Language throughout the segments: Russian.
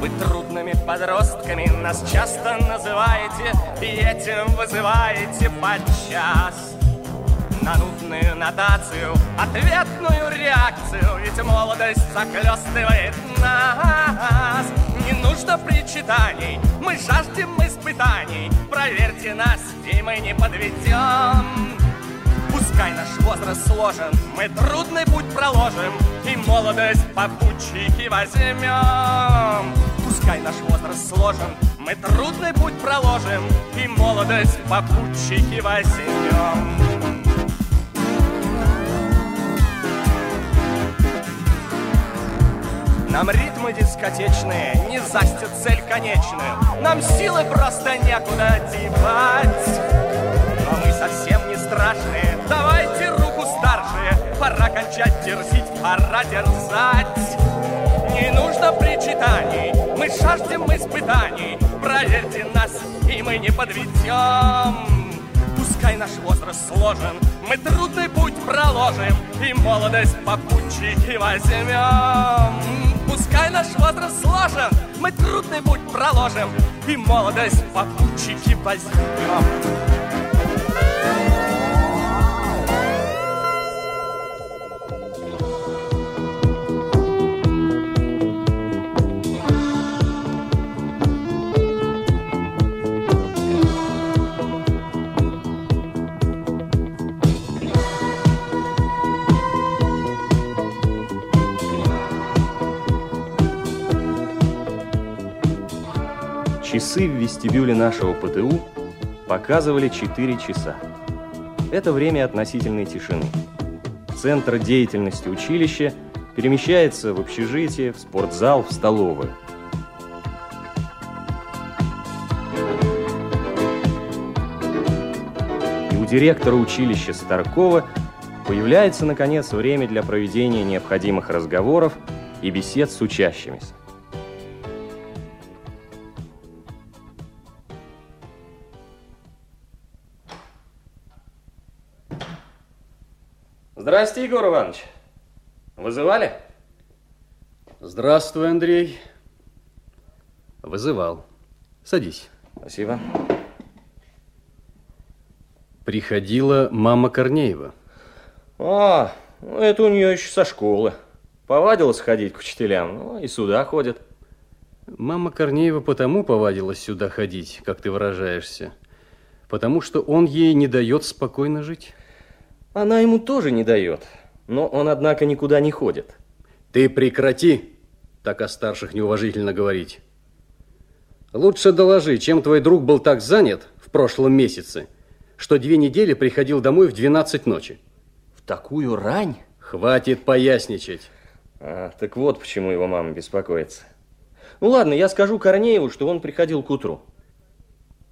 Вы трудными подростками нас часто называете И этим вызываете подчас На нудную нотацию, ответную реакцию. Ведь молодость захлестывает нас. Не нужно причитаний, мы жаждем испытаний. Проверьте нас, и мы не подведем сложен, мы трудный путь проложим И молодость попутчики возьмем. Пускай наш возраст сложен, мы трудный путь проложим И молодость попутчики возьмем. Нам ритмы дискотечные не застят цель конечную. Нам силы просто некуда девать. Но мы совсем не страшные Пора кончать дерзить, пора дерзать. Не нужно причитаний Мы жаждем испытаний. Проверьте нас, и мы не подведем. Пускай наш возраст сложен, мы трудный путь проложим И молодость попутчики возьмем. Пускай наш возраст сложен, мы трудный путь проложим И молодость попутчики возьмем Часы в вестибюле нашего ПТУ показывали 4 часа. Это время относительной тишины. Центр деятельности училища перемещается в общежитие, в спортзал, в столовую. И у директора училища Старкова появляется, наконец, время для проведения необходимых разговоров и бесед с учащимися. Здрасте, Егор Иванович. Вызывали? Здравствуй, Андрей. Вызывал. Садись. Спасибо. Приходила мама Корнеева. А, ну это у нее еще со школы. Повадилась ходить к учителям, ну и сюда ходит. Мама Корнеева потому повадилась сюда ходить, как ты выражаешься, потому что он ей не дает спокойно жить. Она ему тоже не дает, но он, однако, никуда не ходит. Ты прекрати так о старших неуважительно говорить. Лучше доложи, чем твой друг был так занят в прошлом месяце, что две недели приходил домой в 12 ночи. В такую рань? Хватит поясничать. А, так вот почему его мама беспокоится. Ну ладно, я скажу Корнееву, что он приходил к утру.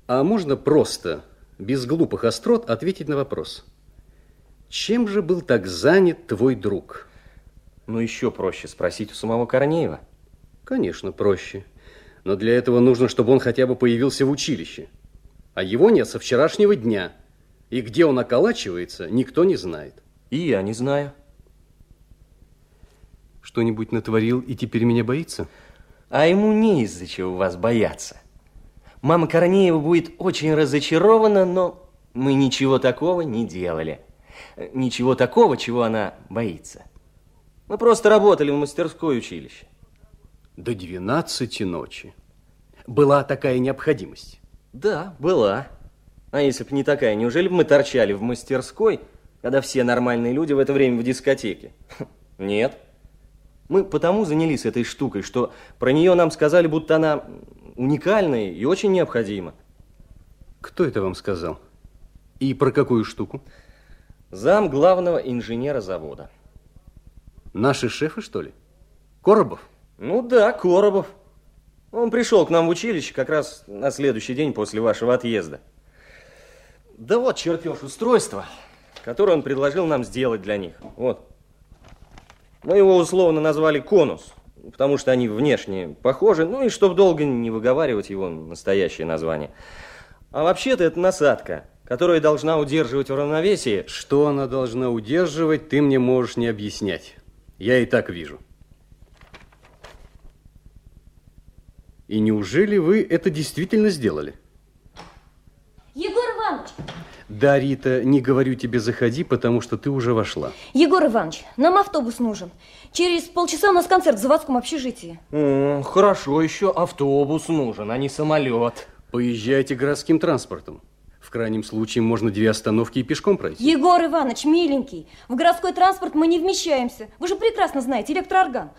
А можно просто, без глупых острот, ответить на вопрос? Чем же был так занят твой друг? Ну, еще проще спросить у самого Корнеева. Конечно, проще. Но для этого нужно, чтобы он хотя бы появился в училище. А его нет со вчерашнего дня. И где он околачивается, никто не знает. И я не знаю. Что-нибудь натворил и теперь меня боится? А ему не из-за чего вас бояться. Мама Корнеева будет очень разочарована, но мы ничего такого не делали. Ничего такого, чего она боится. Мы просто работали в мастерской училище. До 12 ночи. Была такая необходимость? Да, была. А если бы не такая, неужели бы мы торчали в мастерской, когда все нормальные люди в это время в дискотеке? Нет. Мы потому занялись этой штукой, что про нее нам сказали, будто она уникальная и очень необходима. Кто это вам сказал? И про какую штуку? Зам главного инженера завода. Наши шефы, что ли? Коробов? Ну да, Коробов. Он пришел к нам в училище как раз на следующий день после вашего отъезда. Да вот чертеж устройства, которое он предложил нам сделать для них. Вот. Мы его условно назвали конус, потому что они внешне похожи, ну и чтобы долго не выговаривать его настоящее название. А вообще-то это насадка, которая должна удерживать в равновесии... Что она должна удерживать, ты мне можешь не объяснять. Я и так вижу. И неужели вы это действительно сделали? Егор Иванович! Да, Рита, не говорю тебе заходи, потому что ты уже вошла. Егор Иванович, нам автобус нужен. Через полчаса у нас концерт в заводском общежитии. М, хорошо, еще автобус нужен, а не самолет. Поезжайте городским транспортом. В крайнем случае можно две остановки и пешком пройти. Егор Иванович, миленький, в городской транспорт мы не вмещаемся. Вы же прекрасно знаете, электроорган.